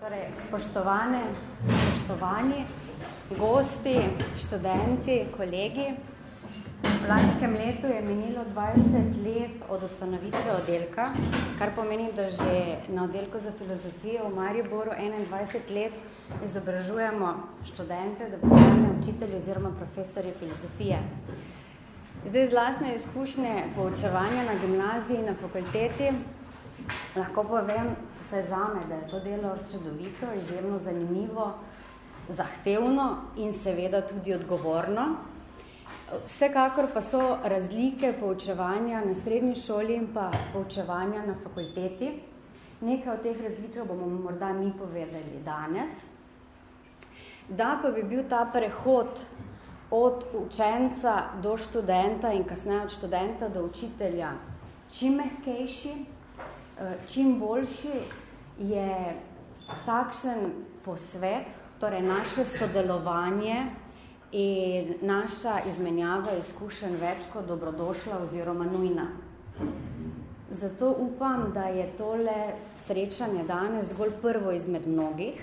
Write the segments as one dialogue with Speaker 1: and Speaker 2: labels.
Speaker 1: Torej, spoštovane, spoštovani, gosti, študenti, kolegi, v lanskem letu je minilo 20 let od ustanovitve oddelka, kar pomeni, da že na oddelku za filozofijo v Mariboru 21 let izobražujemo študente, da postane učitelji oziroma profesori filozofije. Zdaj, z lastne izkušnje poučevanja na gimnaziji, na fakulteti, lahko povem vse zame, da je to delo čudovito, izjemno zanimivo, zahtevno in seveda tudi odgovorno. Vsekakor pa so razlike poučevanja na srednji šoli in pa poučevanja na fakulteti. Nekaj od teh razlikov bomo morda mi povedali danes. Da pa bi bil ta prehod od učenca do študenta in kasneje od študenta do učitelja čim mehkejši, eh, čim boljši, je takšen posvet, torej naše sodelovanje in naša izmenjava izkušenj več kot dobrodošla oziroma nujna. Zato upam, da je tole srečanje danes zgolj prvo izmed mnogih,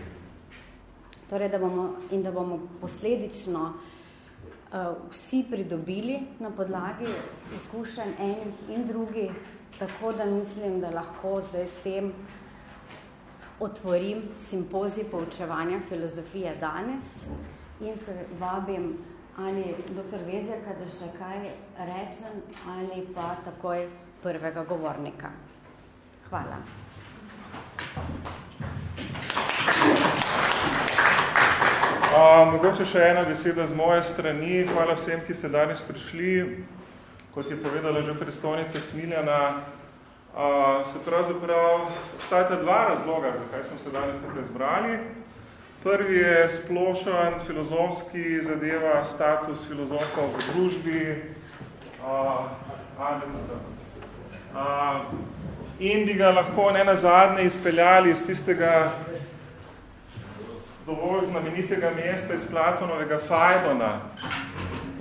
Speaker 1: torej da bomo, in da bomo posledično uh, vsi pridobili na podlagi izkušenj enih in drugih, tako da mislim, da lahko zdaj s tem otvorim simpozij poučevanja filozofije danes in se vabim ali dr. Vezjaka, da še kaj rečem, ali pa takoj prvega govornika. Hvala.
Speaker 2: mogoče še ena beseda z moje strani. Hvala vsem, ki ste danes prišli. Kot je povedala že predstavnica Smiljana, a, se pravzaprav obstajata dva razloga, zakaj smo se danes tukaj zbrali. Prvi je splošen filozofski zadeva status filozofov v družbi a, a, a, in bi ga lahko ne nazadnje izpeljali iz tistega dovolj znamenitega mesta iz Platonovega Fajdona,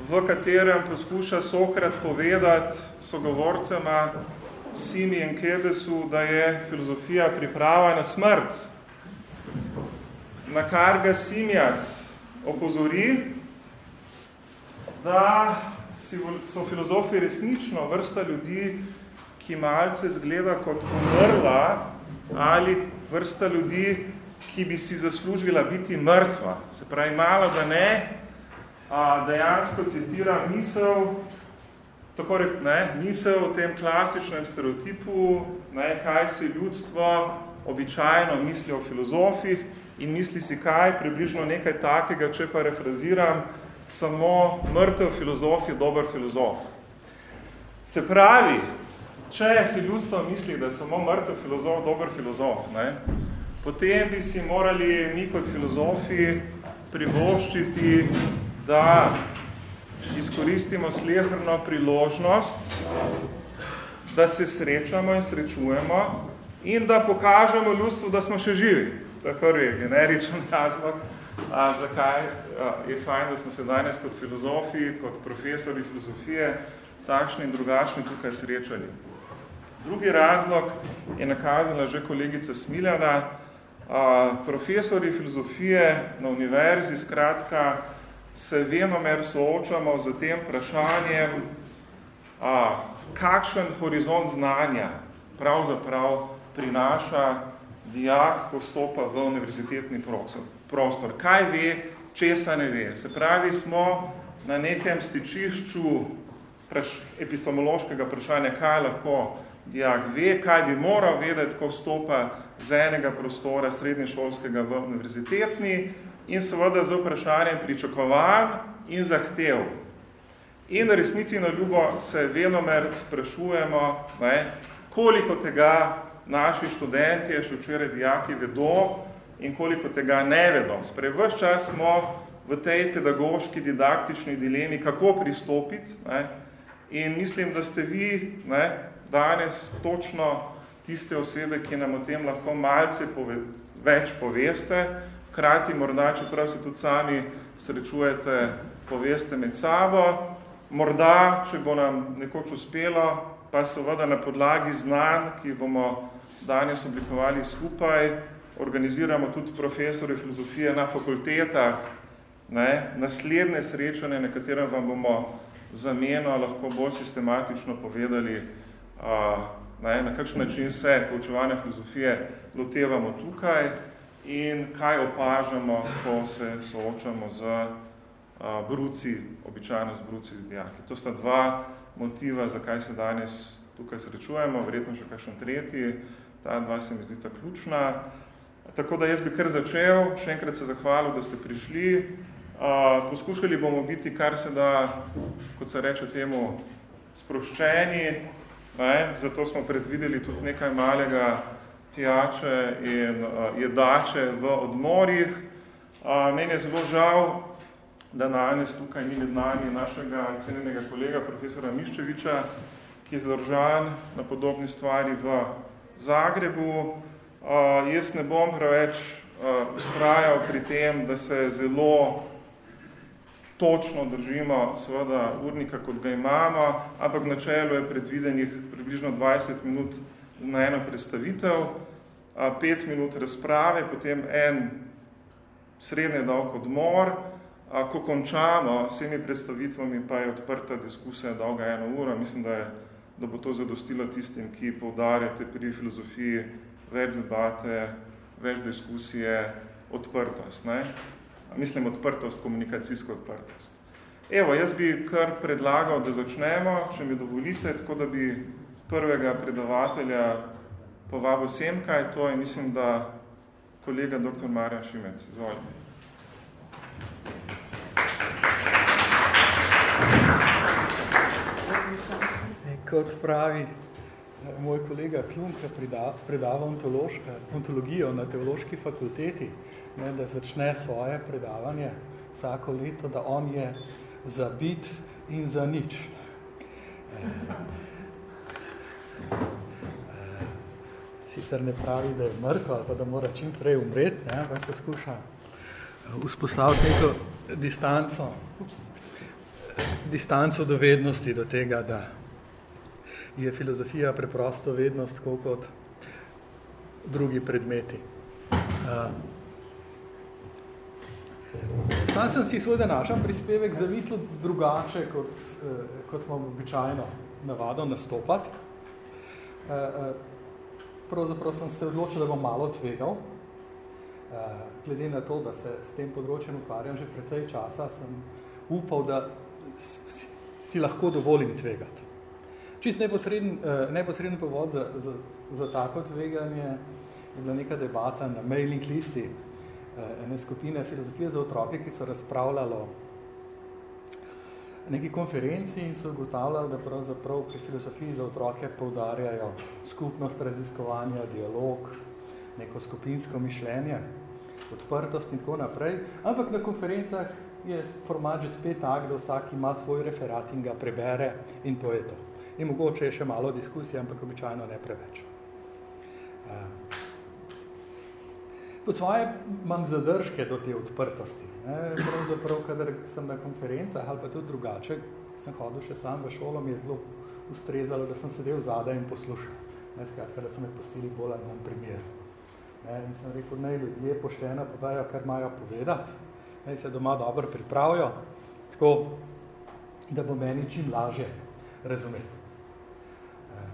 Speaker 2: v katerem poskuša Sokrat povedati sogovorcema Simi in Kebesu, da je filozofija priprava na smrt. Na kar ga Simijas opozori, da so filozofi resnično vrsta ljudi, ki malce zgleda kot umrla, ali vrsta ljudi, ki bi si zaslužila biti mrtva. Se pravi, malo da ne, a, dejansko citira misel, tako rek, ne, misel o tem klasičnem stereotipu, ne, kaj se ljudstvo običajno misli o filozofih in misli si kaj, približno nekaj takega, če pa refraziram, samo mrtev filozof je dober filozof. Se pravi, če si ljudstvo misli, da je samo mrtev filozof dober filozof, ne, potem bi si morali mi kot filozofi privoščiti, da izkoristimo slehrno priložnost, da se srečamo in srečujemo in da pokažemo ljudstvu, da smo še živi. To je prvi generičen razlog, a, zakaj a, je fajn, da smo se danes kot filozofi, kot profesori filozofije, takšni in drugačni tukaj srečali. Drugi razlog je nakazala že kolegica Smiljana, profesori filozofije na univerzi, skratka, se venomer soočamo z tem vprašanjem, a, kakšen horizont znanja pravzaprav prinaša dijak, ko stopa v univerzitetni prostor. Kaj ve, česa ne ve. Se pravi, smo na nekem stičišču epistemološkega vprašanja, kaj lahko dijak ve, kaj bi moral vedeti, ko vstopa z enega prostora srednješolskega v univerzitetni in seveda z vprašanjem pričakovanj in zahtev. In resnici na ljubo se venomer sprašujemo, ne, koliko tega naši študenti, še včeraj dijaki, vedo in koliko tega ne vedo. Sprej, vse čas smo v tej pedagoški, didaktični dilemi, kako pristopiti. Ne, in mislim, da ste vi ne, danes točno tiste osebe, ki nam o tem lahko malce pove, več poveste, krati morda, čeprav se tudi sami srečujete, poveste med sabo, morda, če bo nam nekoč uspelo, pa seveda na podlagi znanj, ki bomo danes oblikovali skupaj, organiziramo tudi profesori filozofije na fakultetah, ne, naslednje srečanje, na katerem vam bomo zameno lahko bolj sistematično povedali, a, ne, na kakšen način se poučevanja filozofije lotevamo tukaj in kaj opažamo, ko se soočamo z a, bruci, običajno z bruci z dijaki. To sta dva motiva, zakaj se danes tukaj srečujemo, verjetno še kakšen tretji, ta dva se mi zdita ključna. Tako da jaz bi kar začel, še enkrat se zahvalil, da ste prišli. Uh, poskušali bomo biti, kar se da, kot se reče temu, sproščeni, ne? zato smo predvideli tudi nekaj malega pijače in uh, jedače v odmorih. Uh, meni je zelo žal, da danes tukaj ni med nami našega cenjenega kolega, profesora Miščeviča, ki je zadržan na podobni stvari v Zagrebu. Uh, jaz ne bom preveč uh, ustrajal pri tem, da se zelo točno držimo seveda urnika, kot ga imamo, ampak v načelu je predvidenih približno 20 minut na eno predstavitev, 5 minut razprave, potem en srednje dolg odmor, ko končamo s temi predstavitvami, pa je odprta diskusija dolga eno uro. Mislim, da, je, da bo to zadostilo tistim, ki poudarjate pri filozofiji več debate, več diskusije, odprtost. Ne? mislim, odprtost, komunikacijsko odprtost. Evo, jaz bi kar predlagal, da začnemo, če mi dovolite, tako da bi prvega predavatelja povabil Semkaj, to je, mislim, da kolega dr. Marjan Šimec. Izvolite.
Speaker 3: Kot pravi eh, moj kolega Klunk, predava ontologijo na teološki fakulteti, ne, da začne svoje predavanje vsako leto, da on je za bit in za nič. E, e, sicer ne pravi, da je mrtvo ali pa da mora čim prej umreti, ne, ampak poskuša vzpostaviti neko distanco, ups, distanco do vednosti, do tega, da je filozofija preprosto vednost, kot drugi predmeti. Uh, Sam sem si svoj današnji prispevek zamislil drugače, kot, eh, kot imam običajno navado nastopati. Eh, eh, pravzaprav sem se odločil, da bom malo tvegal. Glede na to, da se s tem področjem ukvarjam že precej časa, sem upal, da si lahko dovolim tvegati. Čist neposreden, neposreden povod za, za, za tako tveganje je bila neka debata na mailing listi Eh, ene skupine filozofije za otroke, ki so razpravljalo neki konferenci in so ugotavljali, da pravzaprav pri filozofiji za otroke poudarjajo skupnost raziskovanja, dialog, neko skupinsko mišljenje, odprtost in tako naprej. Ampak na konferencah je format že spet tak, da vsak ima svoj referat in ga prebere in to je to. In mogoče je še malo diskusije, ampak običajno ne preveč. Uh, po svoje imam zadržke do te odprtosti. Ne? Pravzaprav, kadar sem na konferencah ali pa tudi drugače, sem hodil še sam v šolo, mi je zelo ustrezalo, da sem sedel zadaj in poslušal. Ne? Skratka, da so me postili bolj ali manj primer. Ne? In sem rekel, naj ljudje pošteno podajo, kar imajo povedati, naj se doma dobro pripravijo, tako, da bo meni čim lažje razumeti. E,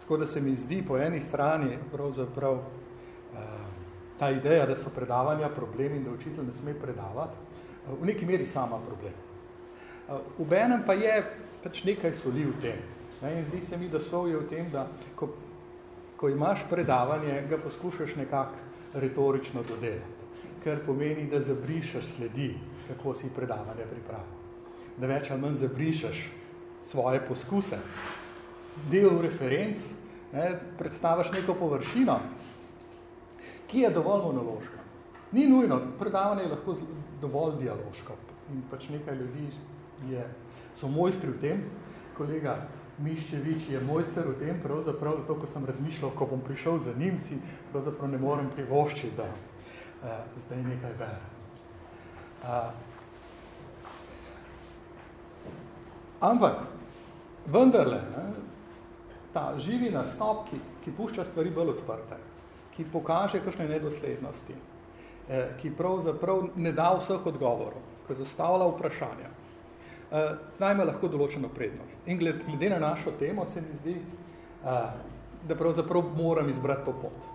Speaker 3: tako da se mi zdi po eni strani pravzaprav uh, ta ideja, da so predavanja problem in da učitelj ne sme predavati, eh, v neki meri sama problem. Eh, v enem pa je pač nekaj soli v tem. In zdi se mi, da sol je v tem, da ko, ko imaš predavanje, ga poskušaš nekako retorično dodelati. Ker pomeni, da zabrišeš sledi, kako si predavanje pripravil. Da več ali manj zabrišeš svoje poskuse. Del referenc, ne, predstaviš neko površino, ki je dovolj monološka. Ni nujno, predavanje je lahko dovolj dialoško. In pač nekaj ljudi je, so mojstri v tem. Kolega Miščevič je mojster v tem, pravzaprav zato, ko sem razmišljal, ko bom prišel za njim, si pravzaprav ne morem privoščiti, da uh, zdaj nekaj berem. Uh, ampak, vendarle, ne, ta živi nastop, ki, ki pušča stvari bolj odprte, ki pokaže kakšne nedoslednosti, eh, ki pravzaprav ne da vseh odgovorov, ki zastavlja vprašanja, eh, najme lahko določeno prednost. In glede na našo temo se mi zdi, da pravzaprav moram izbrati to pot.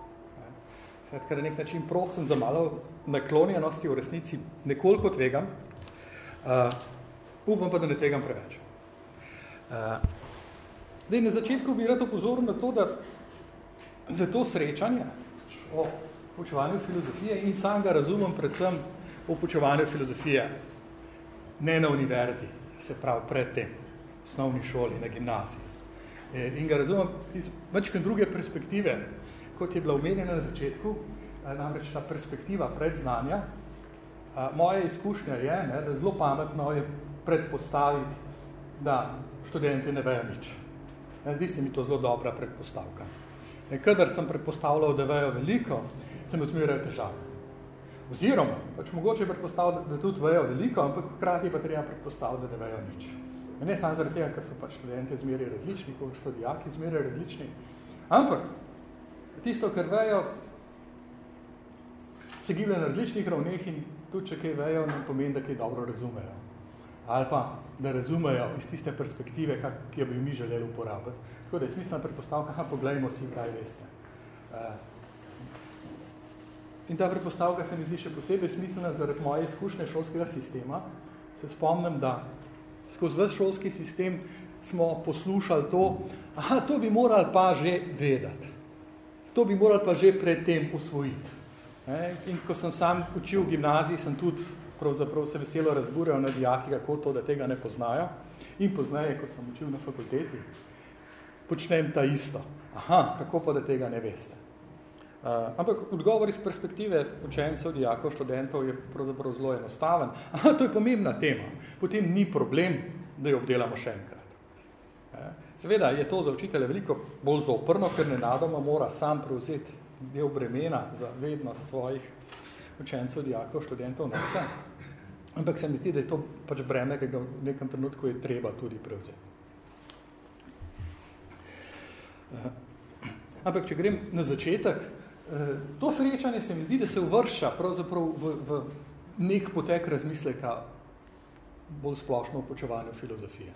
Speaker 3: Skratka, na nek način prosim za malo naklonjenosti v resnici nekoliko tvegam, uh, upam pa, da ne tvegam preveč. Uh, dej, na začetku bi rad upozoril na to, da, da to srečanje o poučevanju filozofije in sam ga razumem predvsem o poučevanju filozofije ne na univerzi, se pravi pred tem, osnovni šoli, na gimnaziji. E, in ga razumem iz večkrat druge perspektive, kot je bila omenjena na začetku, e, namreč ta perspektiva predznanja. Moja izkušnja je, ne, da zelo pametno je predpostaviti, da študenti ne vejo nič. Zdi se mi to zelo dobra predpostavka. Kadar sem predpostavljal, da vejo veliko, sem odmiral težave. Oziroma, pač mogoče predpostavljati, da tudi vejo veliko, ampak hkrati pa treba predpostaviti, da vejo nič. Ne samo zaradi tega, ker so pač študenti zmeri različni, kot so dijaki zmeri različni, ampak tisto, kar vejo, se giblje na različnih ravneh in tudi, če kaj vejo, ne pomeni, da kaj dobro razumejo. Ali pa, da razumejo iz tiste perspektive, kak, ki jo bi mi želeli uporabiti. Tako da je smiselna predpostavka, poglejmo si, kaj veste. Uh, in ta predpostavka se mi zdi še posebej smiselna zaradi moje izkušnje šolskega sistema. Se spomnim, da skozi ves šolski sistem smo poslušali to, aha, to bi morali pa že vedeti. To bi morali pa že predtem usvojiti. In ko sem sam učil v gimnaziji, sem tudi pravzaprav se veselo razburjal na dijaki, kako to, da tega ne poznajo. In poznaje, ko sem učil na fakulteti, počnem ta isto. Aha, kako pa, da tega ne veste. Uh, ampak odgovor iz perspektive učencev, dijakov, študentov je pravzaprav zelo enostaven. Aha, to je pomembna tema. Potem ni problem, da jo obdelamo še enkrat. Uh, seveda je to za učitelje veliko bolj zoprno, ker nenadoma mora sam prevzeti del bremena za vednost svojih učencev, dijakov, študentov, na vse. Ampak se mi zdi, da je to pač breme, ki ga v nekem trenutku je treba tudi prevzeti. Uh, ampak, če grem na začetek, to srečanje se mi zdi, da se uvrša pravzaprav v, v nek potek razmisleka bolj splošno počevanju filozofije.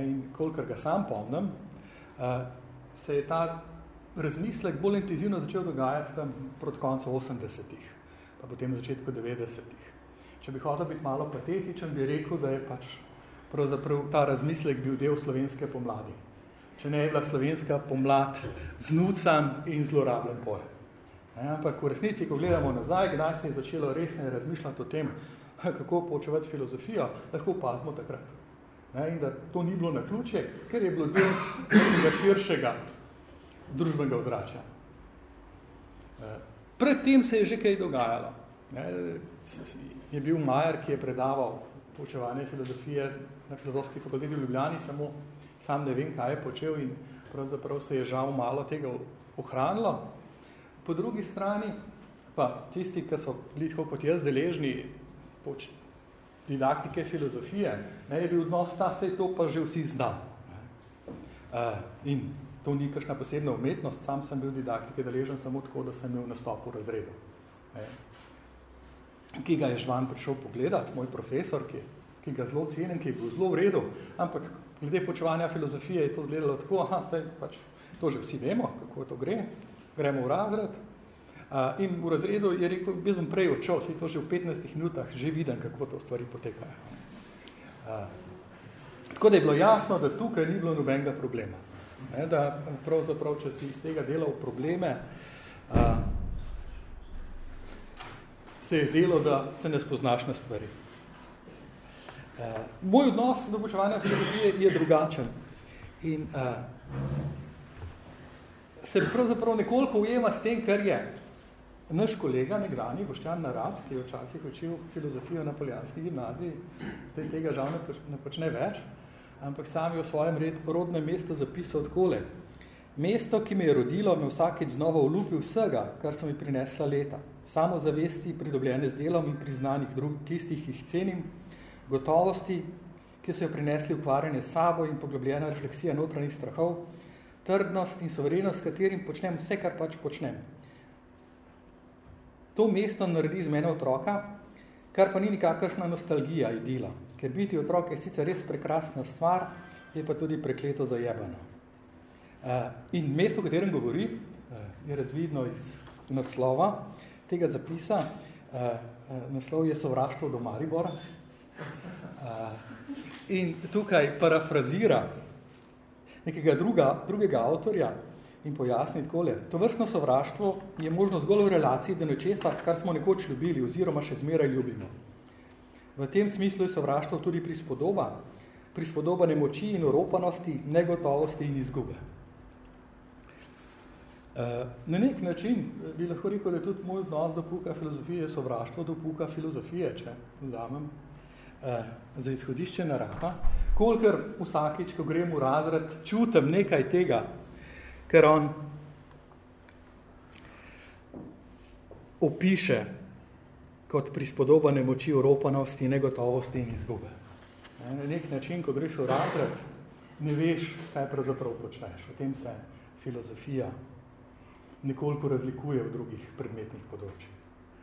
Speaker 3: In kolikor ga sam pomnim, se je ta razmislek bolj intenzivno začel dogajati tam proti koncu 80-ih, pa potem na začetku 90-ih. Če bi hotel biti malo patetičen, bi rekel, da je pač pravzaprav ta razmislek bil del slovenske pomladi. Če ne je bila slovenska pomlad znucan in zlorabljen pojem. Ne, ampak v resnici, ko gledamo nazaj, kdaj se je začelo resne razmišljati o tem, kako poučevati filozofijo, lahko pazimo takrat. Ne, in da to ni bilo na ključe, ker je bilo del širšega družbenega ozračja. Eh, pred tem se je že kaj dogajalo. Ne, je bil Majer, ki je predaval poučevanje filozofije na filozofski fakulteti v Ljubljani, samo sam ne vem, kaj je počel in pravzaprav se je žal malo tega ohranilo. Po drugi strani pa tisti, ki so bili tako kot jaz deležni poč didaktike filozofije, ne, je bil odnos ta, se to pa že vsi zna. Uh, in to ni kakšna posebna umetnost, sam sem bil didaktike deležen samo tako, da sem imel nastop v razredu. Ne. Ki ga je Žvan prišel pogledati, moj profesor, ki, ki ga zelo cenim, ki je bil zelo v redu, ampak glede počevanja filozofije je to zgledalo tako, aha, saj pač to že vsi vemo, kako to gre, gremo v razred. Uh, in v razredu je rekel, jaz bom prej odšel, si to že v 15 minutah že vidim, kako to stvari potekajo. Uh, tako da je bilo jasno, da tukaj ni bilo nobenega problema. Ne, da pravzaprav, če si iz tega delal probleme, uh, se je zdelo, da se ne spoznaš na stvari. Uh, moj odnos do počevanja filozofije je drugačen. In uh, se pravzaprav nekoliko ujema s tem, kar je naš kolega, nekdani, Boštjan Narad, ki je včasih učil filozofijo na Poljanski gimnaziji, tega žal ne, poč ne počne več, ampak sam je v svojem rodnem mestu zapisal takole. Mesto, ki me je rodilo, me vsakeč znova vlupi vsega, kar so mi prinesla leta. Samo zavesti, pridobljene z delom in priznanih drugih, tistih, ki jih cenim, gotovosti, ki so jo prinesli ukvarjanje s sabo in poglobljena refleksija notranjih strahov, trdnost in soverenost, s katerim počnem vse, kar pač počnem. to mesto naredi z mene otroka, kar pa ni nikakršna nostalgija idila, ker biti otrok je sicer res prekrasna stvar, je pa tudi prekleto zajebano. Uh, in mesto, o katerem govori, uh, je razvidno iz naslova tega zapisa, uh, naslov je sovraštvo do Maribora. Uh, in tukaj parafrazira nekega druga, drugega avtorja in pojasni takole. To vrstno sovraštvo je možno zgolj v relaciji do nečesa, kar smo nekoč ljubili oziroma še zmeraj ljubimo. V tem smislu je sovraštvo tudi prispodoba, prispodobane moči in oropanosti, negotovosti in izgube. Eh, na nek način bi lahko rekel, da je tudi moj odnos do puka filozofije sovraštvo do puka filozofije, če vzamem eh, za izhodišče narava. Kolikor vsakič, ko grem v razred, čutim nekaj tega, ker on opiše kot prispodobane moči oropanosti, negotovosti in izgube. Na nek način, ko greš v razred, ne veš, kaj pravzaprav počneš. O tem se filozofija nekoliko razlikuje v drugih predmetnih področjih.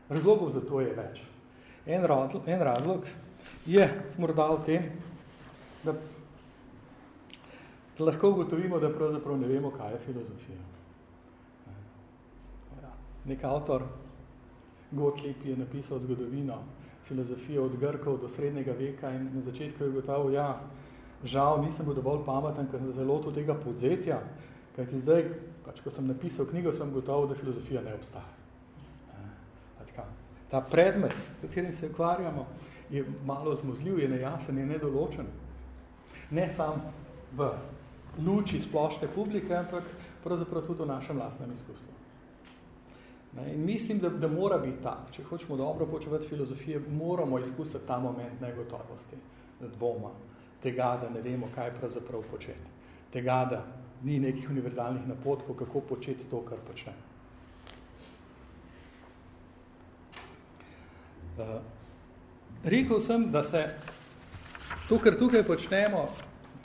Speaker 3: Razlogov za to je več. En razlog, en razlog je morda v tem, da, da lahko ugotovimo, da pravzaprav ne vemo, kaj je filozofija. Ja. Nek avtor, Gottlieb, je napisal zgodovino filozofije od Grkov do srednjega veka in na začetku je ugotavil, ja, žal nisem bil dovolj pameten, ker sem zelo to tega podzetja, kajti zdaj, pač, ko sem napisal knjigo, sem gotovo, da filozofija ne obstaja. Ja, ta predmet, s katerim se ukvarjamo, je malo zmozljiv, je nejasen, je nedoločen. Ne sam v luči splošne publike, ampak pravzaprav tudi v našem lastnem izkustvu. Ne, in mislim, da, da mora biti ta, če hočemo dobro počevati filozofije, moramo izkusiti ta moment negotovosti, dvoma, tega, da ne vemo, kaj pravzaprav početi. Tega, da ni nekih univerzalnih napotkov, kako početi to, kar počne. Uh, rekel sem, da se to, kar tukaj počnemo,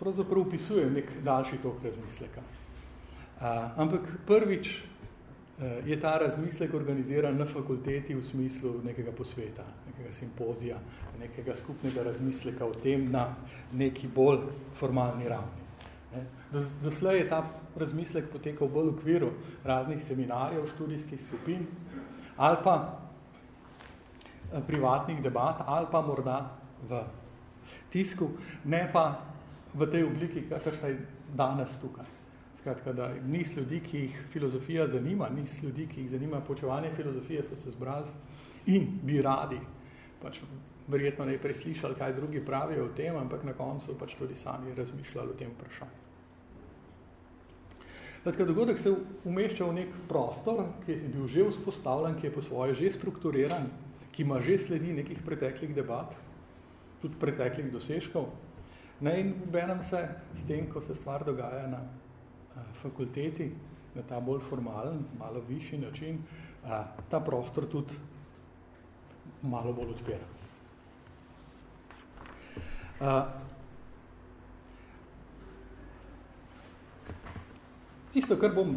Speaker 3: pravzaprav upisuje nek daljši tok razmisleka. Uh, ampak prvič je ta razmislek organiziran na fakulteti v smislu nekega posveta, nekega simpozija, nekega skupnega razmisleka o tem na neki bolj formalni ravni. Doslej je ta razmislek potekal bolj v okviru raznih seminarjev, študijskih skupin ali pa eh, privatnih debat ali pa morda v tisku, ne pa v tej obliki, kakršna je danes tukaj. Skratka, da nis ljudi, ki jih filozofija zanima, nis ljudi, ki jih zanima počevanje filozofije, so se zbrali in bi radi, pač verjetno ne preslišali, kaj drugi pravijo o tem, ampak na koncu pač tudi sami razmišljali o tem vprašanju. Skratka, dogodek se umešča v nek prostor, ki je bil že vzpostavljen, ki je po svoje že strukturiran, ki ima že sledi nekih preteklih debat, tudi preteklih dosežkov. Ne, in obenem se s tem, ko se stvar dogaja na fakulteti, na ta bolj formalen, malo višji način, ta prostor tudi malo bolj odpira. Tisto, kar bom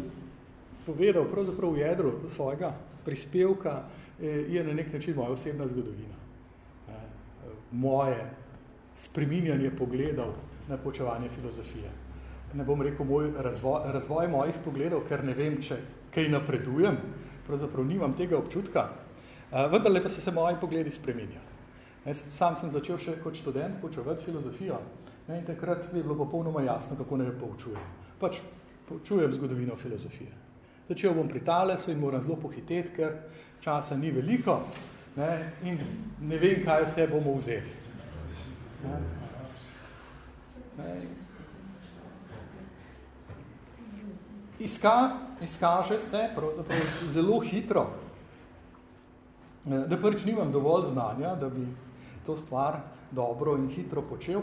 Speaker 3: povedal pravzaprav v jedru svojega prispevka, je na nek način moja osebna zgodovina. Moje spreminjanje pogledov na počevanje filozofije. Ne bom rekel, moj razvoj, razvoj mojih pogledov, ker ne vem, če kaj napredujem, pravzaprav nimam tega občutka, vendar pa so se moji pogledi spremenjali. Sam sem začel še kot študent poučevati filozofijo ne, in takrat mi je bilo popolnoma jasno, kako ne poučujem. Pač poučujem zgodovino filozofije. Začel bom pri Talesu in moram zelo pohiteti, ker časa ni veliko ne, in ne vem, kaj vse bomo vzeli. Ne. Ne, Iska, izkaže se pravzaprav zelo hitro, da prvič nimam dovolj znanja, da bi to stvar dobro in hitro počel.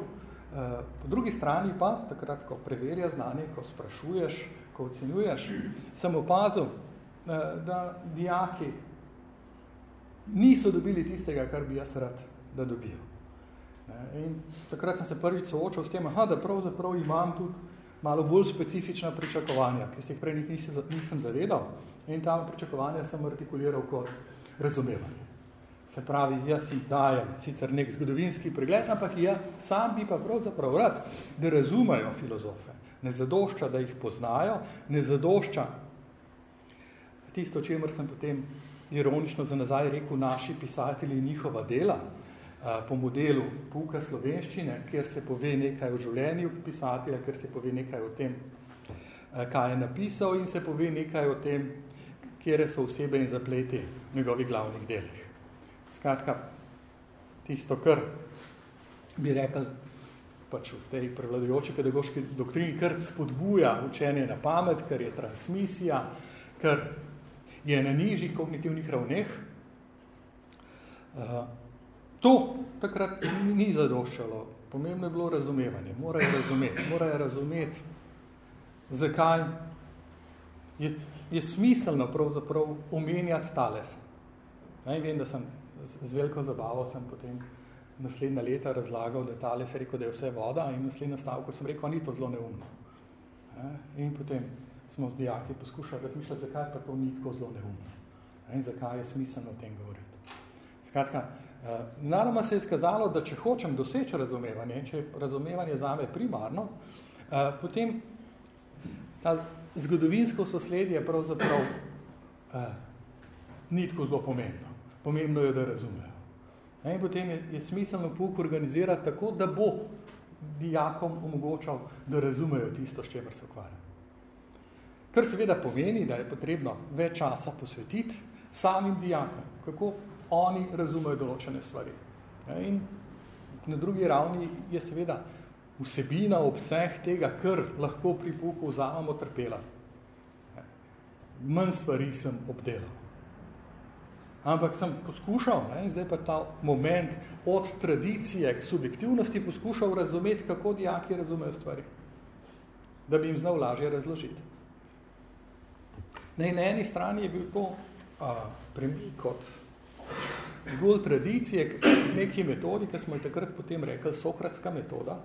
Speaker 3: Po drugi strani pa, takrat, ko preverja znanje, ko sprašuješ, ko ocenjuješ, sem opazil, da dijaki niso dobili tistega, kar bi jaz rad, da dobijo. In takrat sem se prvič soočal s tem, aha, da pravzaprav imam tudi malo bolj specifična pričakovanja, ki se jih prej nisem, nisem zavedal. In ta pričakovanja sem artikuliral kot razumevanje. Se pravi, jaz jim dajem sicer nek zgodovinski pregled, ampak ja, sam bi pa pravzaprav rad, da razumejo filozofe. Ne zadošča, da jih poznajo, ne zadošča tisto, čemer sem potem ironično za nazaj rekel, naši pisatelji njihova dela, po modelu Puka slovenščine, kjer se pove nekaj o življenju pisatelja, kjer se pove nekaj o tem, kaj je napisal in se pove nekaj o tem, kjer so osebe in zapleti v njegovih glavnih delih. Skratka, tisto, kar bi rekel pač v tej prevladujoči pedagoški doktrini, kar spodbuja učenje na pamet, kar je transmisija, kar je na nižjih kognitivnih ravneh. Uh, to takrat ni zadoščalo. Pomembno je bilo razumevanje. Morajo razumeti, morajo razumeti, zakaj je, je smiselno pravzaprav omenjati tales. Ja, vem, da sem z veliko zabavo sem potem naslednja leta razlagal, da tales je rekel, da je vse voda in naslednja stavko sem rekel, ni to zelo neumno. Ja, in potem smo z dijaki poskušali razmišljati, zakaj pa to ni tako zelo neumno in zakaj je smiselno o tem govoriti. Skratka, eh, naravno se je skazalo, da če hočem doseči razumevanje, če je razumevanje zame primarno, eh, potem ta zgodovinsko sosledje pravzaprav eh, ni tako zelo pomembno. Pomembno je, da razumejo. In potem je, je smiselno pouk organizirati tako, da bo dijakom omogočal, da razumejo tisto, s čemer se ukvarjajo. Kar seveda pomeni, da je potrebno več časa posvetiti samim dijakom, kako oni razumejo določene stvari. In na drugi ravni je seveda vsebina obseh tega, kar lahko pri puku vzamemo trpela. Manj stvari sem obdelal. Ampak sem poskušal, ne, zdaj pa ta moment od tradicije k subjektivnosti poskušal razumeti, kako dijaki razumejo stvari, da bi jim znal lažje razložiti. Ne, na eni strani je bil to a, premik od zgolj tradicije k neki metodi, ki smo jo takrat potem rekli sokratska metoda.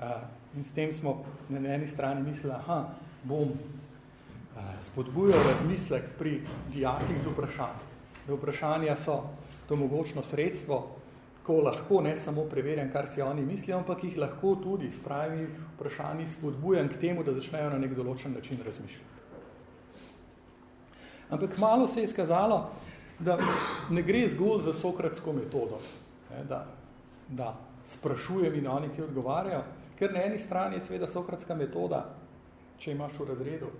Speaker 3: A, in s tem smo na eni strani mislili, aha, bom spodbujal razmislek pri dijakih z vprašanjem. Da vprašanja so to mogočno sredstvo, ko lahko ne samo preverjam, kar si oni mislijo, ampak jih lahko tudi s pravimi vprašanji spodbujam k temu, da začnejo na nek določen način razmišljati. Ampak malo se je izkazalo, da ne gre zgolj za sokratsko metodo, ne, da, da sprašujem in oni, ki odgovarjajo, ker na eni strani je seveda sokratska metoda, če imaš v razredu,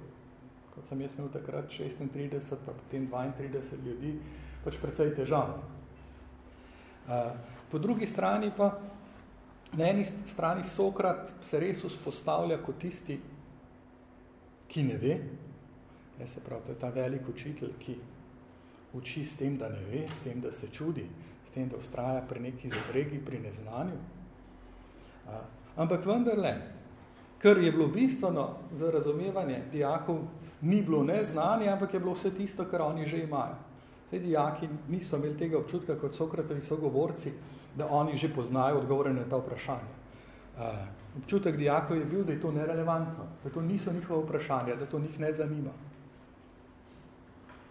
Speaker 3: kot sem jaz imel takrat 36, pa potem 32 ljudi, pač precej težav. Po drugi strani pa, na eni strani Sokrat se res vzpostavlja kot tisti, ki ne ve, Ne, se pravi, to je ta velik učitelj, ki uči s tem, da ne ve, s tem, da se čudi, s tem, da ustraja pri neki zadregi, pri neznanju. A, ampak vendarle, kar je bilo bistveno za razumevanje dijakov, ni bilo neznanje, ampak je bilo vse tisto, kar oni že imajo. Vse dijaki niso imeli tega občutka kot Sokratovi sogovorci, da oni že poznajo odgovore na ta vprašanja. A, občutek dijakov je bil, da je to nerelevantno, da to niso njihova vprašanja, da to njih ne zanima.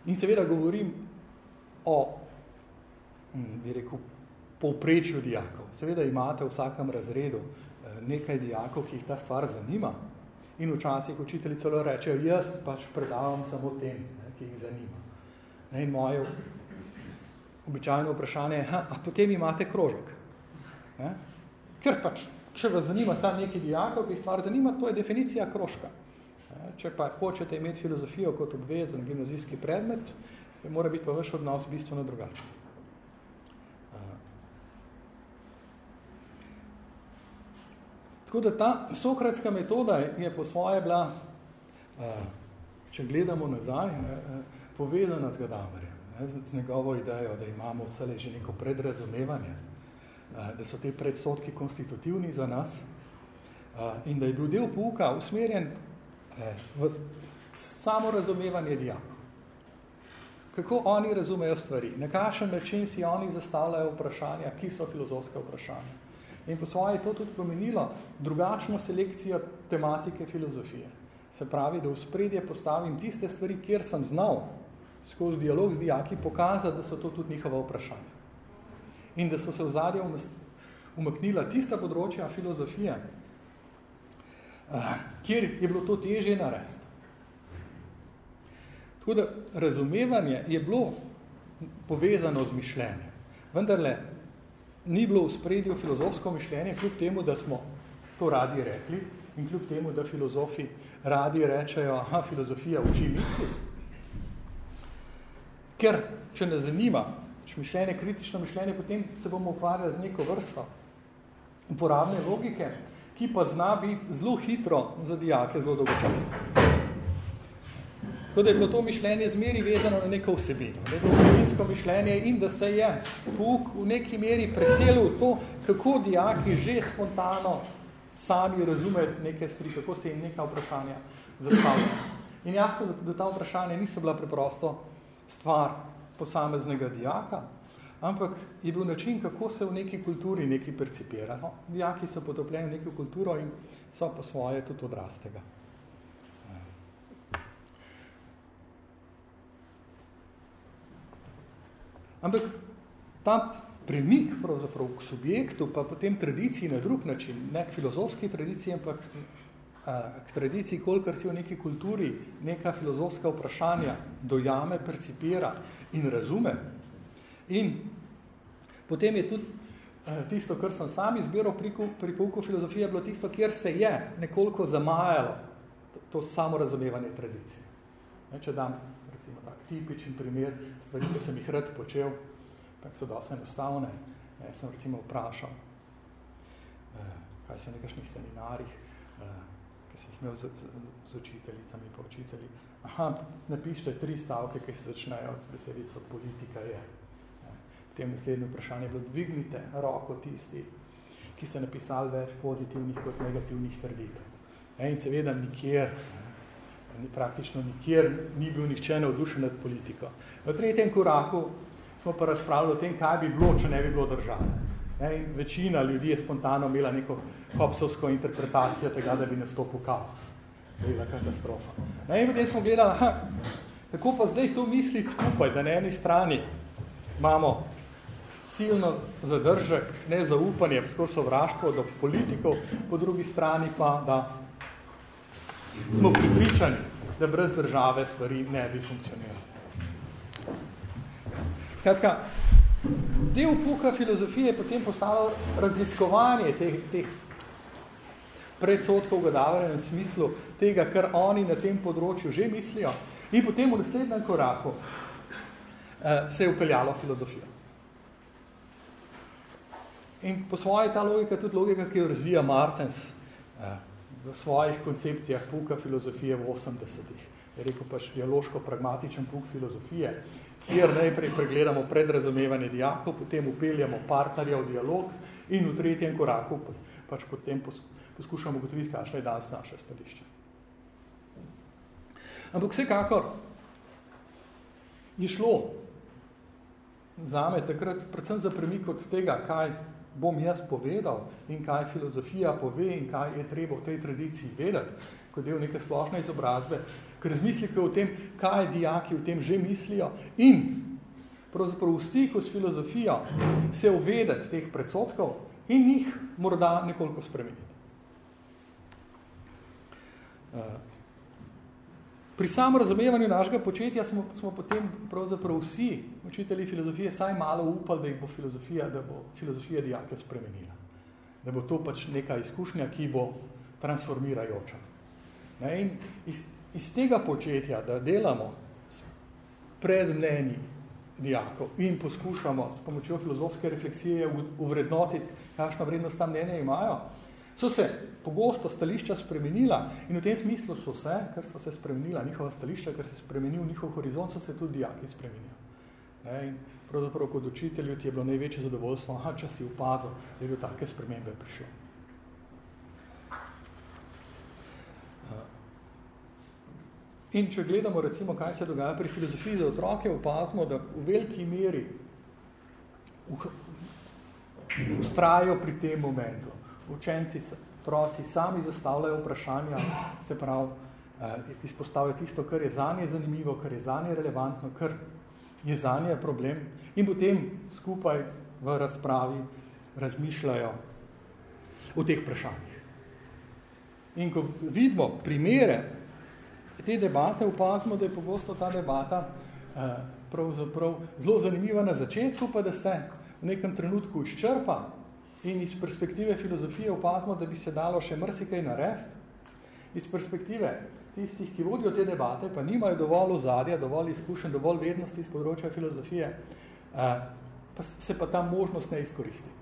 Speaker 3: In seveda govorim o, hm, bi rekel, povprečju dijakov. Seveda imate v vsakem razredu eh, nekaj dijakov, ki jih ta stvar zanima. In včasih učitelji celo rečejo, jaz pač predavam samo tem, ne, ki jih zanima. Ne, in moje običajno vprašanje je, a potem imate krožek. Ne? Ker pač, če vas zanima samo nekaj dijakov, ki jih stvar zanima, to je definicija krožka. Če pa hočete imeti filozofijo kot obvezen gimnazijski predmet, mora biti pa vaš odnos bistveno drugačen. Tako da ta sokratska metoda je po svoje bila, če gledamo nazaj, povedana z Gadamerjem, z njegovo idejo, da imamo vse že neko predrazumevanje, da so te predsotki konstitutivni za nas in da je bil del pouka usmerjen v samo razumevanje dijakov. Kako oni razumejo stvari, na kakšen način si oni zastavljajo vprašanja, ki so filozofske vprašanja. In po svoje to tudi pomenilo drugačno selekcijo tematike filozofije. Se pravi, da v spredje postavim tiste stvari, kjer sem znal skozi dialog z dijaki pokazati, da so to tudi njihova vprašanja. In da so se v zadnje umaknila tista področja filozofije, eh, kjer je bilo to težje narediti. Tako da razumevanje je bilo povezano z mišljenjem. Vendarle ni bilo v spredju filozofsko mišljenje, kljub temu, da smo to radi rekli in kljub temu, da filozofi radi rečejo, aha, filozofija uči misli. Ker, če ne zanima, če mišljenje, kritično mišljenje, potem se bomo ukvarjali z neko vrsto uporabne logike, ki pa zna biti zelo hitro za dijake zelo dolgočasno. Tako da je bilo to mišljenje zmeri vezano na neko vsebino, neko vsebinsko mišljenje in da se je pouk v neki meri preselil to, kako dijaki že spontano sami razumejo neke stvari, kako se jim neka vprašanja zastavljajo. In jasno, da, da ta vprašanja niso bila preprosto stvar posameznega dijaka, ampak je bil način, kako se v neki kulturi neki percipira. No, dijaki so potopljeni v neko kulturo in so po svoje tudi odrastega. Ampak ta premik pravzaprav k subjektu, pa potem tradiciji na drug način, ne k filozofski tradiciji, ampak k tradiciji, kolikor si v neki kulturi neka filozofska vprašanja dojame, percipira in razume. In potem je tudi tisto, kar sem sam izbiral pri, pri pouku filozofije, bilo tisto, kjer se je nekoliko zamajalo to, to samorazumevanje tradicije. Ne, če dam recimo tak tipičen primer, stvari, ki sem jih rad počel, pa so dosti enostavne. Ne, sem recimo vprašal, eh, kaj so v nekakšnih seminarjih, eh, ki sem jih imel z, z, z učiteljicami pa učitelji. Aha, napište tri stavke, ki se začnejo z besedico politika je. Potem naslednje vprašanje je bilo, dvignite roko tisti, ki ste napisali več pozitivnih kot negativnih trditev. In seveda nikjer, ni praktično nikjer ni bil nihče navdušen nad politiko. V tretjem koraku smo pa razpravljali o tem, kaj bi bilo, če ne bi bilo države. Ne, in večina ljudi je spontano imela neko hopsovsko interpretacijo tega, da bi nastopil kaos. Bila katastrofa. Ne, in potem smo gledali, aha, kako pa zdaj to misliti skupaj, da na eni strani imamo silno zadržek, nezaupanje, skoro sovraštvo do politikov, po drugi strani pa, da smo pripričani, da brez države stvari ne bi funkcionirali. Skratka, del puka filozofije je potem postalo raziskovanje teh, teh predsotkov v smislu tega, kar oni na tem področju že mislijo in potem v naslednjem koraku eh, se je upeljalo filozofijo. In po svoje ta logika tudi logika, ki jo razvija Martens, eh, v svojih koncepcijah puka filozofije v 80-ih. Je rekel pač dialoško-pragmatičen puk filozofije, kjer najprej pregledamo predrazumevanje dijakov, potem upeljamo partnerja v dialog in v tretjem koraku pač potem poskušamo ugotoviti, kakšno je danes naše stališče. Ampak vsekakor je šlo zame takrat predvsem za premik od tega, kaj bom jaz povedal in kaj filozofija pove in kaj je treba v tej tradiciji vedeti, kot del neke splošne izobrazbe, ker razmislite o tem, kaj dijaki v tem že mislijo in pravzaprav v stiku s filozofijo se uvedeti teh predsotkov in jih morda nekoliko spremeniti. Pri samo razumevanju našega početja smo, smo potem pravzaprav vsi učitelji filozofije saj malo upali, da bo filozofija, da bo filozofija dijake spremenila. Da bo to pač neka izkušnja, ki bo transformirajoča. Ne? In iz, iz tega početja, da delamo pred mnenji dijakov in poskušamo s pomočjo filozofske refleksije uvrednotiti, kakšno vrednost tam mnenje imajo, so se pogosto stališča spremenila in v tem smislu so se, ker so se spremenila njihova stališča, ker se spremenil njihov horizont, so se tudi dijaki spremenili. Ne? In pravzaprav kot učitelju ti je bilo največje zadovoljstvo, aha, če si upazil, da je do take spremembe prišlo. In če gledamo, recimo, kaj se dogaja pri filozofiji za otroke, opazimo, da v veliki meri ustrajajo pri tem momentu učenci, otroci sami zastavljajo vprašanja, se pravi, izpostavijo tisto, kar je zanje zanimivo, kar je zanje relevantno, kar je zanje problem in potem skupaj v razpravi razmišljajo o teh vprašanjih. In ko vidimo primere te debate, upazimo, da je pogosto ta debata eh, pravzaprav zelo zanimiva na začetku, pa da se v nekem trenutku izčrpa in iz perspektive filozofije upazimo, da bi se dalo še mrsikaj narediti. Iz perspektive tistih, ki vodijo te debate, pa nimajo dovolj ozadja, dovolj izkušenj, dovolj vednosti iz področja filozofije, eh, pa se pa ta možnost ne izkoristi.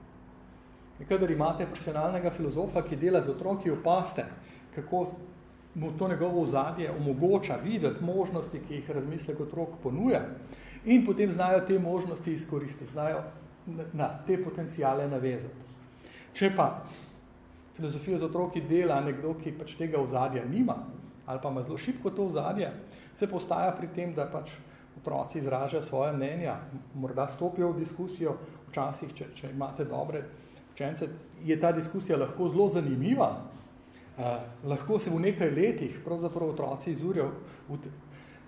Speaker 3: Kadar imate profesionalnega filozofa, ki dela z otroki, opaste, kako mu to njegovo ozadje omogoča videti možnosti, ki jih razmislek otrok ponuja in potem znajo te možnosti izkoristiti, znajo na te potencijale navezati. Če pa filozofijo za otroki dela nekdo, ki pač tega ozadja nima ali pa ima zelo šibko to ozadje, se postaja pri tem, da pač otroci izražajo svoje mnenja, morda stopijo v diskusijo, včasih, če, če imate dobre učence, je ta diskusija lahko zelo zanimiva, Uh, lahko se v nekaj letih pravzaprav otroci izurijo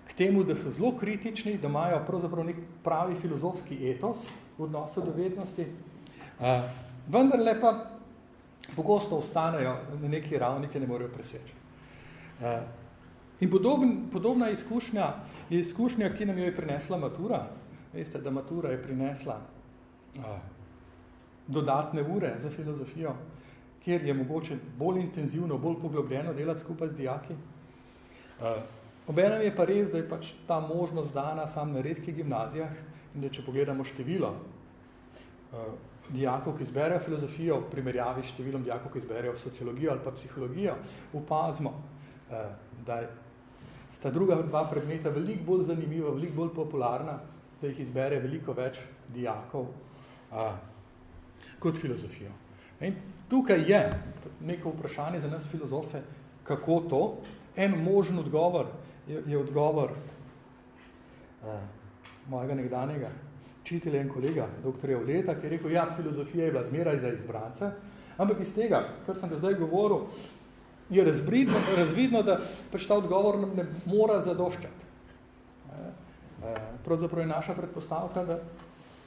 Speaker 3: k temu, da so zelo kritični, da imajo pravzaprav nek pravi filozofski etos v odnosu do vednosti, uh, vendar pa pogosto ostanejo na neki ravni, ki ne morejo preseči. Uh, in podobn, podobna izkušnja je izkušnja, ki nam jo je prinesla matura. Veste, da matura je prinesla uh, dodatne ure za filozofijo, kjer je mogoče bolj intenzivno, bolj poglobljeno delati skupaj z dijaki. Uh, obenem je pa res, da je pač ta možnost dana sam na redkih gimnazijah in da če pogledamo število dijakov, ki izberejo filozofijo v primerjavi s številom dijakov, ki izberejo sociologijo ali pa psihologijo, upazimo, uh, da sta druga dva predmeta veliko bolj zanimiva, veliko bolj popularna, da jih izbere veliko več dijakov uh, kot filozofijo. In tukaj je neko vprašanje za nas filozofe, kako to. En možen odgovor je, je odgovor eh, mojega nekdanjega učitelja in kolega, dr. Jevleta, ki je rekel, ja, filozofija je bila zmeraj za izbrance, ampak iz tega, kar sem ga zdaj govoril, je razvidno, razvidno da pač ta odgovor nam ne mora zadoščati. Eh, pravzaprav je naša predpostavka, da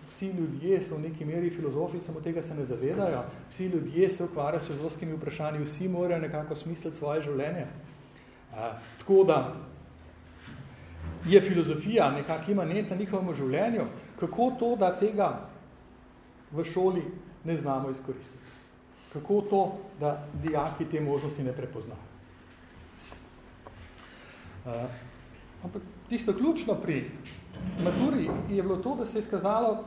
Speaker 3: vsi ljudje so v neki meri filozofi, samo tega se ne zavedajo, vsi ljudje se ukvarjajo s filozofskimi vprašanji, vsi morajo nekako smisliti svoje življenje. A, tako da je filozofija nekako imanent na njihovem življenju, kako to, da tega v šoli ne znamo izkoristiti? Kako to, da dijaki te možnosti ne prepoznajo? Uh, ampak tisto ključno pri maturi je bilo to, da se je skazalo,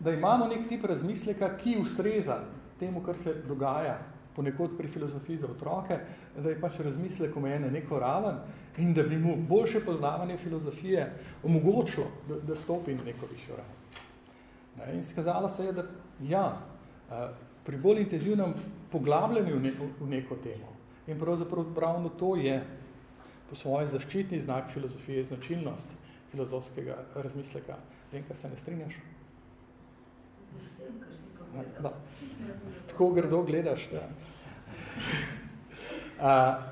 Speaker 3: da imamo nek tip razmisleka, ki ustreza temu, kar se dogaja ponekod pri filozofiji za otroke, da je pač razmislek omejen na neko raven in da bi mu boljše poznavanje filozofije omogočilo, da, da stopi na neko višjo raven. Ne, in skazalo se je, da ja, pri bolj intenzivnem poglabljanju v neko, v neko temo in pravzaprav pravno to je po svoje zaščitni znak filozofije, značilnost filozofskega razmisleka. Vem, kar se ne strinjaš? Da. Tako grdo gledaš. Da. A,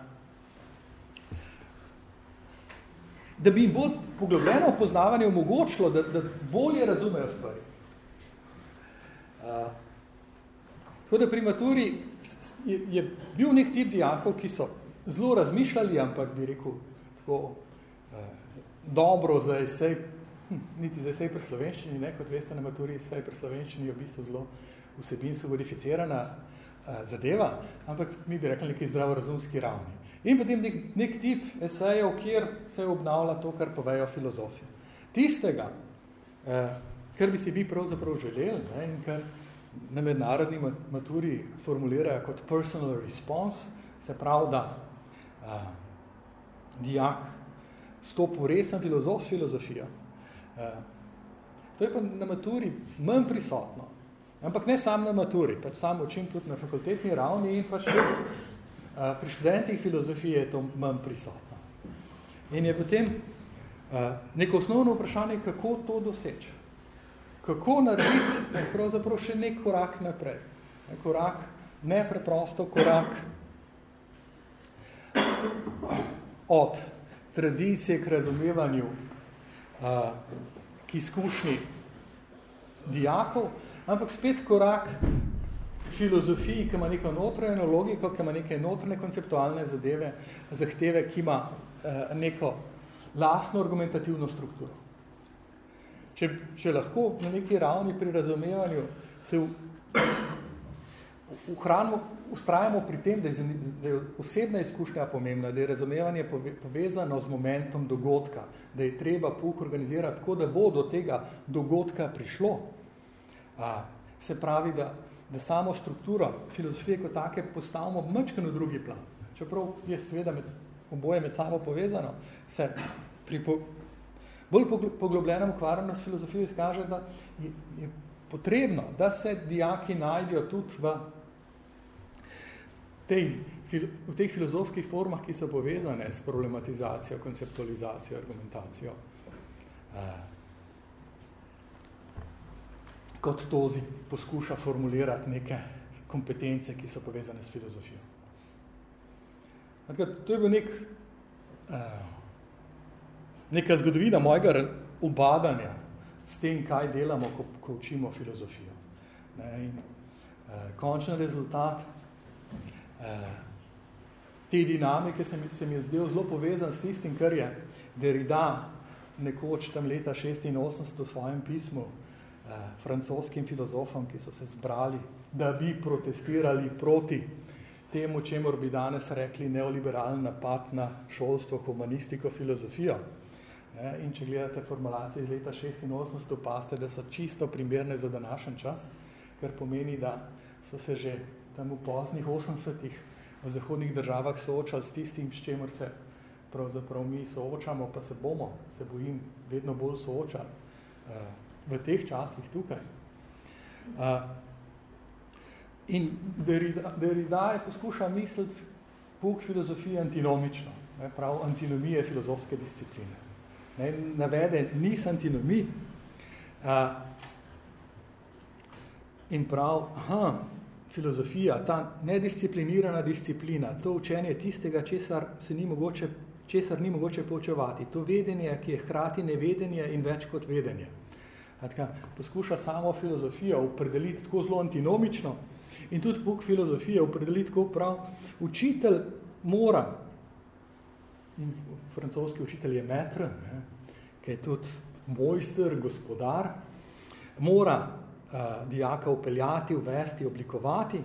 Speaker 3: da bi jim bolj poglobljeno poznavanje omogočilo, da, da bolje razumejo stvari. A, tako da pri maturi je, je bil nek tip dijakov, ki so zelo razmišljali, ampak bi rekel tako eh, dobro za esej hm, niti za vsej pri slovenščini, ne, kot veste na maturi, vsej pri slovenščini je v bistvu zelo vsebinsko modificirana uh, zadeva, ampak mi bi rekli nekaj zdravorazumski ravni. In potem nek, nek tip esejev, kjer se obnavlja to, kar povejo filozofi. Tistega, uh, kar bi si bi pravzaprav želeli ne, in kar na mednarodni maturi formulirajo kot personal response, se pravi, da uh, dijak stopi v resen filozof s filozofijo, Ja. To je pa na maturi manj prisotno. Ampak ne samo na maturi, pač sam učim tudi na fakultetni ravni in pač tudi uh, pri študentih filozofije je to manj prisotno. In je potem uh, neko osnovno vprašanje, kako to doseči. Kako narediti pravzaprav še nek korak naprej. Ne korak, ne preprosto korak od tradicije k razumevanju, k izkušnji dijakov, ampak spet korak filozofiji, ki ima neko notranjo logiko, ki ima neke notranje konceptualne zadeve, zahteve, ki ima neko lastno argumentativno strukturo. Če, če lahko na neki ravni pri razumevanju se uhranimo, ustrajamo pri tem, da je, da je osebna izkušnja pomembna, da je razumevanje povezano z momentom dogodka, da je treba puk organizirati tako, da bo do tega dogodka prišlo. A, se pravi, da, da samo strukturo filozofije kot take postavimo mečkeno drugi plan. Čeprav je seveda med, oboje med samo povezano, se pri po, bolj poglobljenem ukvarjanju s filozofijo izkaže, da je, je potrebno, da se dijaki najdejo tudi v, tej, v teh filozofskih formah, ki so povezane s problematizacijo, konceptualizacijo, argumentacijo. Eh, kot tozi poskuša formulirati neke kompetence, ki so povezane s filozofijo. To je bil nek, eh, neka zgodovina mojega ubadanja s tem, kaj delamo, ko, ko učimo filozofijo. Ne, in, eh, končen rezultat eh, te dinamike se mi, se mi je zdel zelo povezan s tistim, kar je Derrida nekoč tam leta 86 v svojem pismu francoskim filozofom, ki so se zbrali, da bi protestirali proti temu, čemu bi danes rekli neoliberalni napad na šolstvo, humanistiko, filozofijo. In če gledate formulacije iz leta 86, opaste, da so čisto primerne za današnji čas, kar pomeni, da so se že tam v poznih 80-ih v zahodnih državah soočali s tistim, s čemer se pravzaprav mi soočamo, pa se bomo, se bojim, vedno bolj soočali uh, v teh časih tukaj. Uh, in Derrida, Derrida je poskušal misliti puk filozofije antinomično, ne, prav antinomije filozofske discipline ne, navede nis antinomij a, in prav, aha, filozofija, ta nedisciplinirana disciplina, to učenje tistega, česar, se ni mogoče, česar ni mogoče poučevati, to vedenje, ki je hkrati nevedenje in več kot vedenje. Tako, poskuša samo filozofijo opredeliti tako zelo antinomično in tudi puk filozofije opredeliti tako prav. Učitelj mora in francoski učitelj je metr, ne, ki je tudi mojster, gospodar, mora uh, dijaka upeljati, uvesti, oblikovati,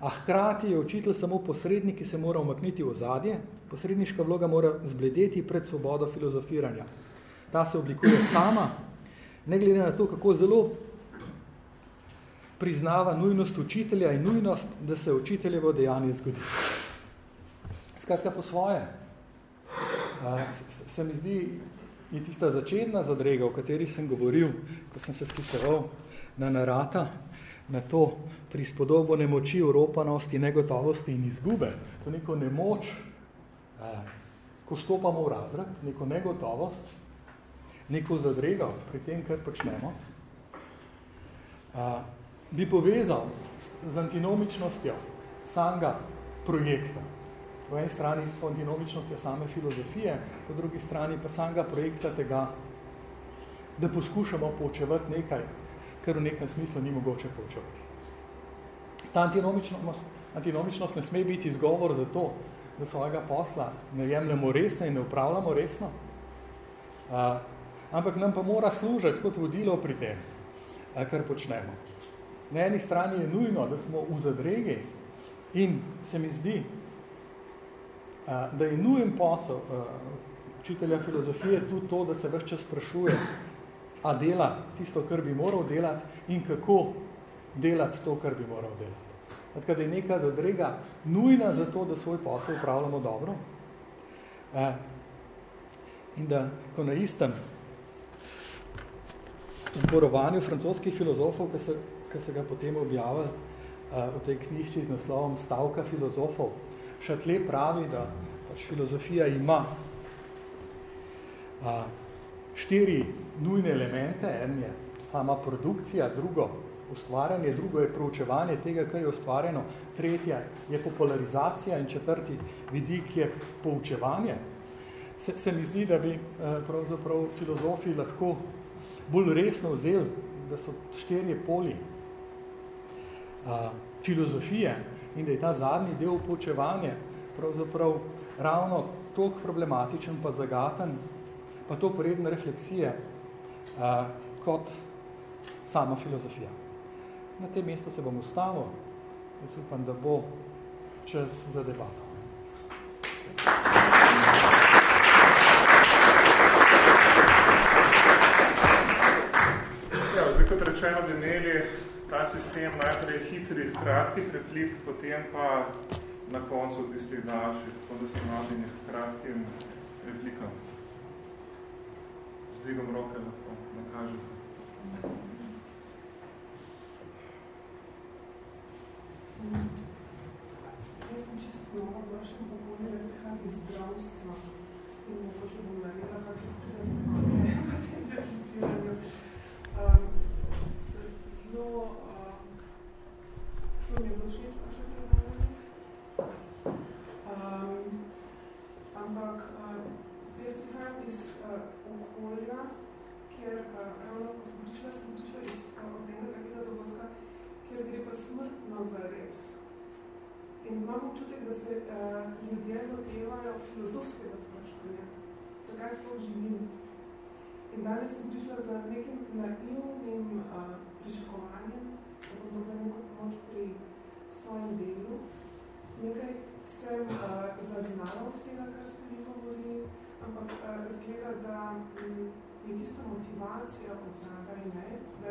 Speaker 3: a hkrati je učitelj samo posrednik, ki se mora umakniti v zadje, posredniška vloga mora zbledeti pred svobodo filozofiranja. Ta se oblikuje sama, ne glede na to, kako zelo priznava nujnost učitelja in nujnost, da se učiteljevo dejanje zgodi. Skratka, po svoje, se mi zdi, je tista začetna zadrega, o kateri sem govoril, ko sem se skliceval na narata, na to prispodobo nemoči, uropanosti, negotovosti in izgube, to neko nemoč, ko stopamo v razred, neko negotovost, neko zadrego pri tem, kar počnemo, bi povezal z antinomičnostjo samega projekta, po eni strani antinomičnostjo same filozofije, po drugi strani pa samega projekta tega, da poskušamo poučevati nekaj, kar v nekem smislu ni mogoče poučevati. Ta antinomičnost, antinomičnost ne sme biti izgovor za to, da svojega posla ne jemljamo resno in ne upravljamo resno, uh, ampak nam pa mora služiti kot vodilo pri tem, kar počnemo. Na eni strani je nujno, da smo v zadregi in se mi zdi, da je nujen posel učitelja filozofije tudi to, da se več čas sprašuje, a dela tisto, kar bi moral delati in kako delati to, kar bi moral delati. Tako da je neka zadrega nujna za to, da svoj posel upravljamo dobro. In da, ko na istem zborovanju francoskih filozofov, ki se, ki se ga potem objavili v tej knjižci z naslovom Stavka filozofov, Šatle pravi, da pač filozofija ima a, štiri nujne elemente. En je sama produkcija, drugo ustvarjanje, drugo je proučevanje tega, kar je ustvarjeno, tretje je popularizacija in četrti vidik je poučevanje. Se, se mi zdi, da bi eh, pravzaprav filozofi lahko bolj resno vzeli, da so štirje poli eh, filozofije in da je ta zadnji del poučevanje pravzaprav ravno toliko problematičen pa zagaten, pa to poredne refleksije a, kot sama filozofija. Na tem mestu se bom ustavil in upam, da bo čas za debato.
Speaker 2: Ja, zdaj, kot rečeno, bi imeli ta sistem najprej hitrih, kratkih replik, potem pa na koncu tistih daljših, tako da ste nadenih kratkim replikam. Zdvigom roke lahko nakažete.
Speaker 4: Jaz sem čisto nova v vašem okolju, jaz prihajam iz zdravstva in mogoče bom naredila kakšne napake v tem repliciranju. Um, zelo, zelo mi je bilo všeč vaše predavanje. Um, ampak uh, jaz prihajam iz uh, okolja, kjer uh, ravno, ko sem pričala, sem pričala iz uh, od enega takega dogodka, kjer gre pa smrtno za res. In imam občutek, da se uh, ljudje lotevajo filozofskega vprašanja, zakaj sploh živim. In danes sem prišla za nekim naivnim uh, pričakovanjem, da bom dobila neko pomoč pri svojem delu. Nekaj sem uh, zaznala od tega, kar ste vi govorili, ampak uh, zgleda, da um, je tista motivacija od zadaj, ne? Da,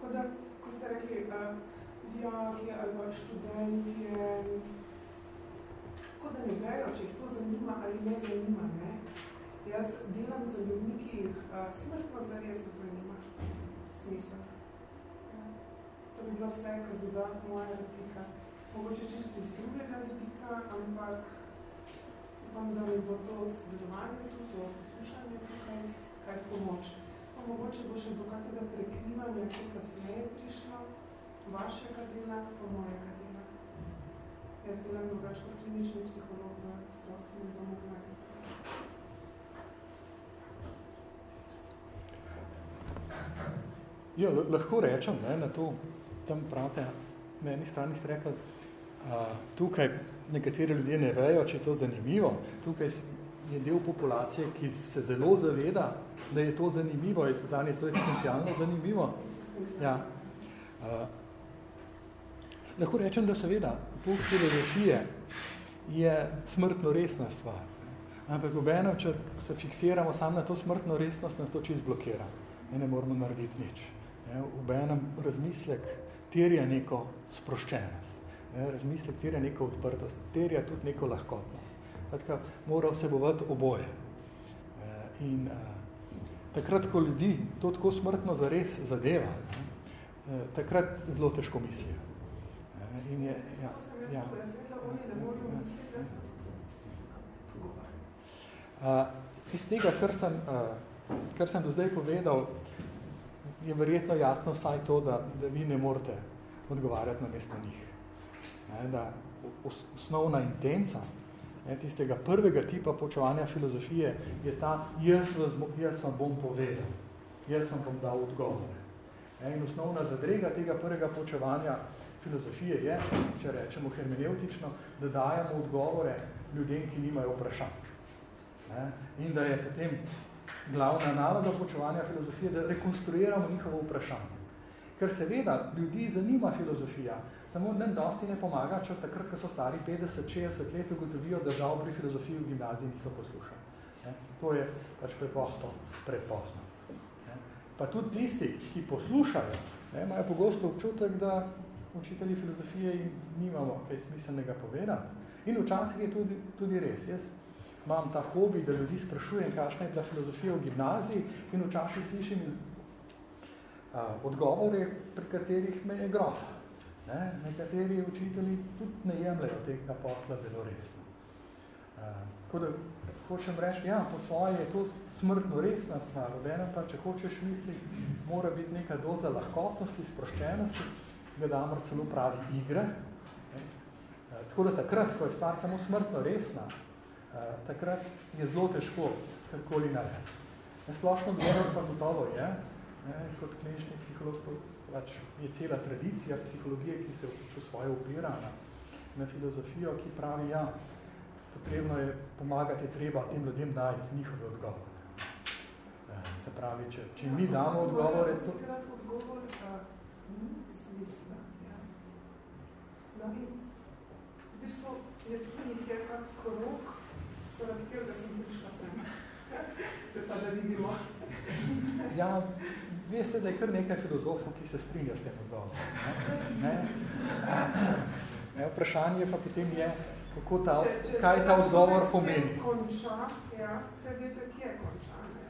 Speaker 4: ko, da, ko ste rekli, uh, dijaki ali pa študentje, kot da ne vejo, če jih to zanima ali ne zanima. Ne? Jaz delam za ljudmi, ki jih uh, smrtno zares zanima smisel. To bi bilo vse, kar bi bila moja replika. Mogoče čisto iz drugega vidika, ampak upam, da mi bo to sodelovanje, tudi to poslušanje tukaj, kaj pomoč. Pa mogoče bo še do kakega prekrivanja, ki kasneje prišlo, vašega dela, pa mojega dela. Jaz delam drugače kot klinični psiholog v zdravstvenem domu Mladi.
Speaker 3: Ja, lahko rečem, ne, na to tam pravite, na eni strani ste rekli, a, tukaj nekateri ljudje ne vejo, če je to zanimivo. Tukaj je del populacije, ki se zelo zaveda, da je to zanimivo, je za to eksistencialno zanimivo. Ja. A, lahko rečem, da seveda pouk filozofije je smrtno resna stvar. Ampak obeno, če se fiksiramo samo na to smrtno resnost, nas to čist blokira. Ne, ne moramo narediti nič. V enem razmislek terja neko sproščenost, ne, razmislek terja neko odprtost, terja tudi neko lahkotnost. Tako, mora vsebovati oboje. In takrat, ko ljudi to tako smrtno zares zadeva, ne, takrat zelo težko mislijo. In je, ja, ja, Uh, iz tega, kar sem, uh, kar sem do zdaj povedal, je verjetno jasno vsaj to, da, da vi ne morete odgovarjati na mesto njih. Ne, da osnovna intenca ne, tistega prvega tipa počevanja filozofije je ta, jaz, vas, jaz vam bom povedal, jaz vam bom dal odgovore. Ne, in osnovna zadrega tega prvega počevanja filozofije je, če rečemo hermeneutično, da dajemo odgovore ljudem, ki nimajo vprašanj. Ne? In da je potem glavna naloga počevanja filozofije, da rekonstruiramo njihovo vprašanje. Ker seveda ljudi zanima filozofija, samo nem dosti ne pomaga, če takrat, ko so stari 50-60 let, ugotovijo, da žal pri filozofiji v gimnaziji niso poslušali. Ne? To je pač preprosto prepozno. Ne? Pa tudi tisti, ki poslušajo, ne, imajo pogosto občutek, da učitelji filozofije in nimamo kaj smiselnega povedati. In včasih je tudi, tudi res. Jaz imam ta hobi, da ljudi sprašujem, kakšna je bila filozofija v gimnaziji in včasih slišim iz, a, odgovore, pri katerih me je groza. Ne? Nekateri učitelji tudi ne jemljajo tega posla zelo resno. tako da hočem reči, ja, po svoje je to smrtno resna stvar, obenem pa, če hočeš misliti, mora biti neka doza lahkotnosti, sproščenosti, ga damar celo pravi igre. Ne? Tako da takrat, ko je stvar samo smrtno resna, takrat je zelo težko karkoli narediti. Splošno odgovor pa gotovo je, ne, kot klinični psiholog, pač je cela tradicija psihologije, ki se po svoje opira na, na filozofijo, ki pravi, ja, potrebno je pomagati, treba tem ljudem najti njihove odgovore. Se pravi, če, če mi damo odgovore...
Speaker 4: To... odgovor, da ni smisla. Ja. No in v bistvu je tudi nekje tak krok, zaradi katerega sem prišla sem. Se pa da vidimo.
Speaker 3: Ja, veste, da je kar nekaj filozofov, ki se strinja s tem odgovorom. Ne? Ne? Vprašanje pa potem je, kako ta, če, če, kaj ta odgovor pomeni.
Speaker 4: konča, ja, te vete, kje konča. Ne?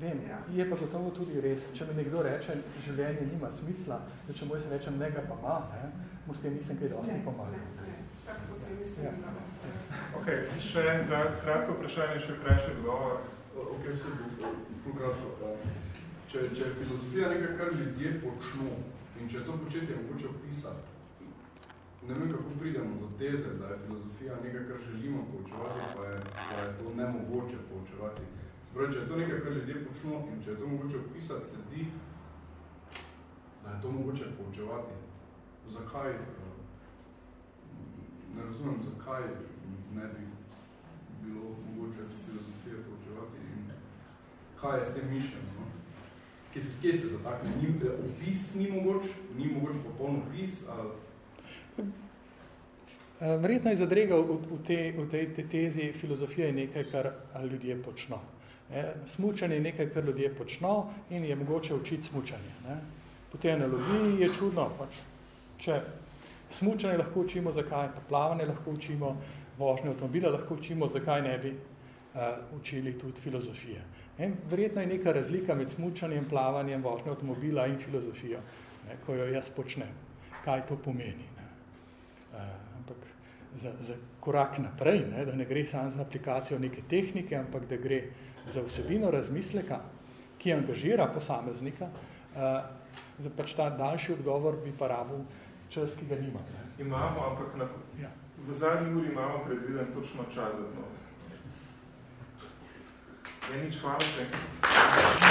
Speaker 3: Vem, ja. je pa gotovo tudi res, če mi nekdo reče, življenje nima smisla, da če moj se rečem, njega pa ima, ne, mu s tem nisem kaj dosti pomagal.
Speaker 4: Ne, ne, tako se mislim, ja. da.
Speaker 2: Ok, še en kratko vprašanje, še krajši odgovor.
Speaker 5: Ok, se bo, ful kratko. Če, če je filozofija nekaj, kar ljudje počno in če je to početje mogoče opisati, ne vem, kako pridemo do teze, da je filozofija nekaj, kar želimo poučevati, pa je, pa je to nemogoče poučevati. Spravi, če je to nekaj, kar ljudje počno in če je to mogoče opisati, se zdi, da je to mogoče poučevati. Zakaj? Ne razumem, zakaj ne bi bilo mogoče filozofije poučevati in kaj je s tem mišljeno. No? Kje, se, kje ste zatakne? Ni, opis ni mogoč? Ni mogoč popoln opis? Ali...
Speaker 3: Verjetno je zadregal v, v, te, v tej tezi filozofija je nekaj, kar ljudje počno. Ne? Smučanje je nekaj, kar ljudje počno in je mogoče učiti smučanje. Ne? Po tej analogiji je čudno, pač, če smučanje lahko učimo, zakaj pa plavanje lahko učimo, vožnje avtomobila lahko učimo, zakaj ne bi uh, učili tudi filozofije. Ne? Verjetno je neka razlika med smučanjem, plavanjem, vožnje avtomobila in filozofijo, ne? ko jo jaz počnem. Kaj to pomeni? Ne? Uh, ampak za, za korak naprej, ne? da ne gre samo za aplikacijo neke tehnike, ampak da gre za vsebino razmisleka, ki angažira posameznika, uh, za pač ta daljši odgovor bi pa rabil čas, ki ga nima. Ne?
Speaker 2: Imamo, ampak na, ja. V zadnji uri imamo predviden točno čas za to. Je nič hvala še.